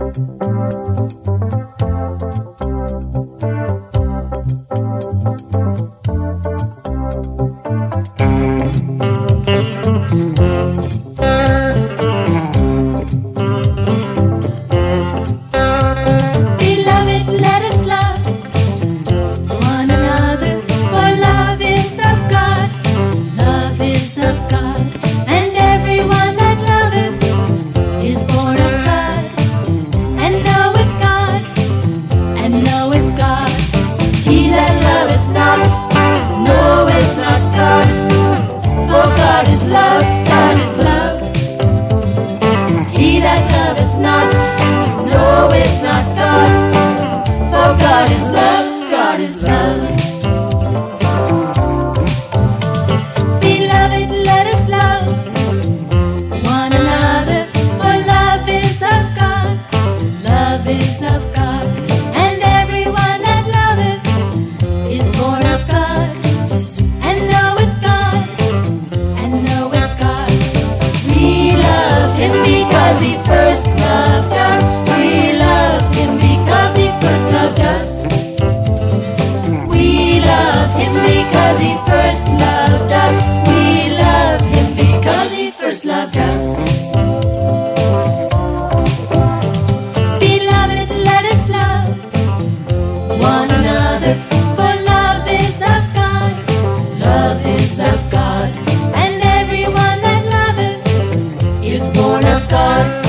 Thank you. because he first loved us. We love him because he first loved us. Beloved, let us love one another, for love is of God. Love is of God, and everyone that loveth is born of God.